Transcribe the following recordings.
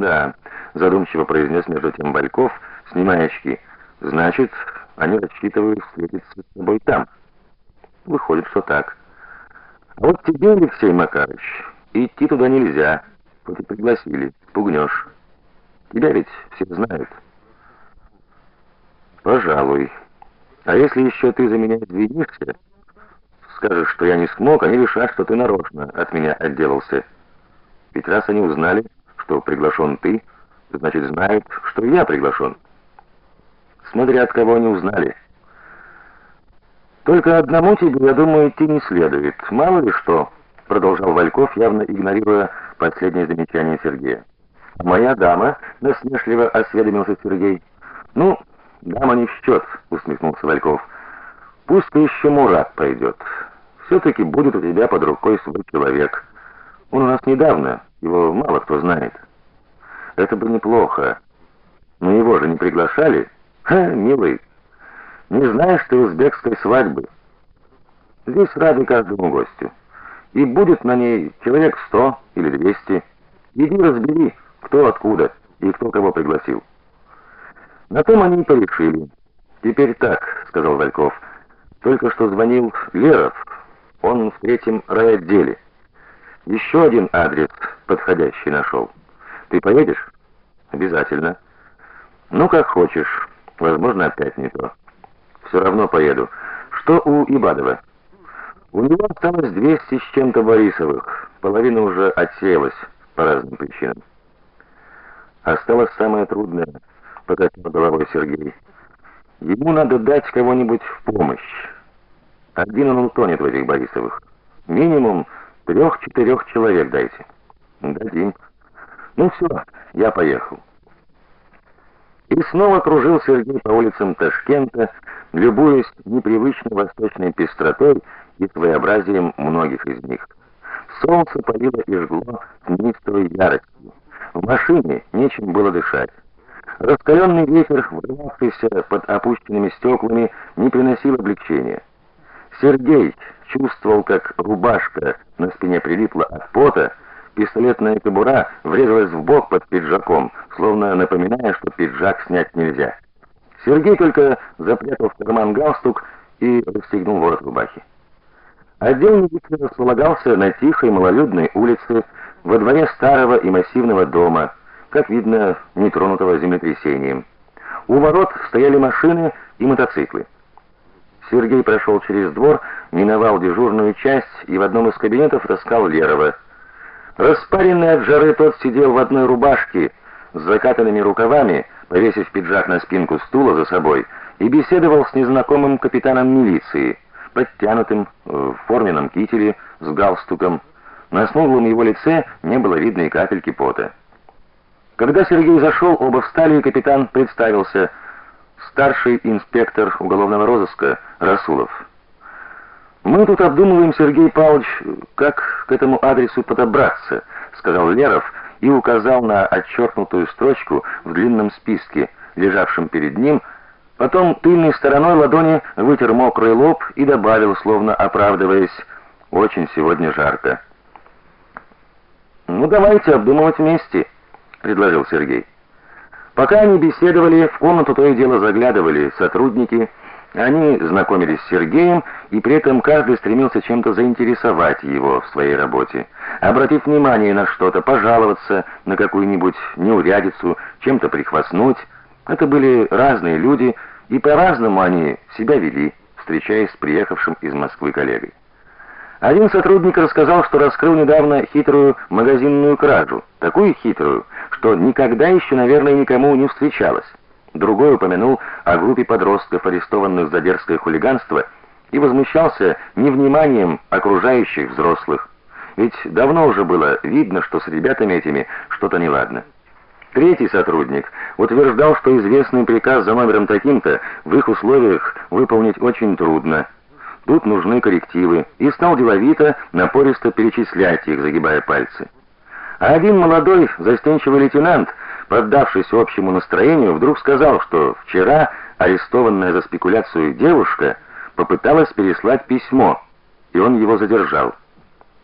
"Да", задумчиво произнес между тем Бальков, снимая очки. "Значит, они рассчитывают встретиться с тобой там". Выходит, что так. А вот тебе, Алексей Макарович, идти туда нельзя. Хоть и пригласили, пугнешь. Тебя ведь все знают. Пожалуй. А если еще ты за меня извинишься, скажешь, что я не смог, они решат, что ты нарочно от меня отделался. Ведь раз они узнали, что приглашен ты, значит, знают, что я приглашен. Смотря от кого они узнали. Только одному тебе, я думаю, идти не следует. Мало ли что, продолжал Вальков, явно игнорируя последнее замечание Сергея. Моя дама, насмешливо осведомился Сергей. Ну, дама не в счет», — усмехнулся Вальков. Пусть еще Мурат пойдет. все таки будет у тебя под рукой свой человек. Он у нас недавно, его мало кто знает. Это бы неплохо. Но его же не приглашали. Ха, милый. Не знаешь ты узбекской свадьбы. Здесь рады каждому гостю. И будет на ней человек сто или двести. Иди разбери, кто откуда и кто кого пригласил. На том они и порешили. Теперь так, сказал Вальков. Только что звонил Леров. Он в третьем райотделе. Еще один адрес подходящий нашел. Ты поедешь? Обязательно. Ну как хочешь. Возможно, опять не то. Все равно поеду. Что у Ибадова? У него осталось 200 с чем-то Борисовых. Половина уже отсеялась по разным причинам. Осталось самое трудное, покачал головой Сергей. Ему надо дать кого-нибудь в помощь. Один он утонет в этих Борисовых. Минимум трех-четырех человек дайте. Дадим. Ну все, я поехал. И снова кружил Сергей по улицам Ташкента, любуясь непривычной восточной пестротой и своеобразием многих из них. Солнце палило и жгло с неистовой яростью. В машине нечем было дышать. Раскаленный ветер, врывавшийся под опущенными стеклами, не приносил облегчения. Сергей чувствовал, как рубашка на спине прилипла от пота, пистолетная кобура врезалась в бок под пиджаком, словно напоминая, что пиджак снять нельзя. Сергей только запрятал в карман галстук и расстегнул ворот рубахи. Отдел милиции располагался на тихой малолюдной улице во дворе старого и массивного дома, как видно, нетронутого землетрясением. У ворот стояли машины и мотоциклы. Сергей прошел через двор, миновал дежурную часть и в одном из кабинетов раскал Лерова. Распаренный от жары тот сидел в одной рубашке с закатанными рукавами, повесив пиджак на спинку стула за собой, и беседовал с незнакомым капитаном милиции, подтянутым в форменном кителе с галстуком. На смуглом его лице не было видно и капельки пота. Когда Сергей зашел, оба встали, и капитан представился: старший инспектор уголовного розыска Расулов. Мы тут обдумываем, Сергей Павлович, как к этому адресу подобраться, сказал Леров и указал на отчеркнутую строчку в длинном списке, лежавшем перед ним. Потом тыльной стороной ладони вытер мокрый лоб и добавил, словно оправдываясь: "Очень сегодня жарко". Ну давайте обдумывать вместе, предложил Сергей. Пока они беседовали, в комнату то и дело заглядывали сотрудники. Они знакомились с Сергеем, и при этом каждый стремился чем-то заинтересовать его в своей работе, обратив внимание на что-то, пожаловаться на какую-нибудь неурядицу, чем-то прихвастнуть. Это были разные люди, и по-разному они себя вели, встречаясь с приехавшим из Москвы коллегой. Один сотрудник рассказал, что раскрыл недавно хитрую магазинную кражу, такую хитрую, что никогда еще, наверное, никому не встречалось. Другой упомянул о группе подростков, арестованных за дерзкое хулиганство, и возмущался невниманием окружающих взрослых. Ведь давно уже было видно, что с ребятами этими что-то неладно. Третий сотрудник утверждал, что известный приказ за номером таким-то в их условиях выполнить очень трудно. Тут нужны коррективы, и стал деловито, напористо перечислять их, загибая пальцы. А один молодой, застенчивый лейтенант, поддавшись общему настроению, вдруг сказал, что вчера арестованная за спекуляцию девушка попыталась переслать письмо, и он его задержал.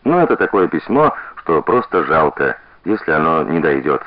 Ну это такое письмо, что просто жалко, если оно не дойдет.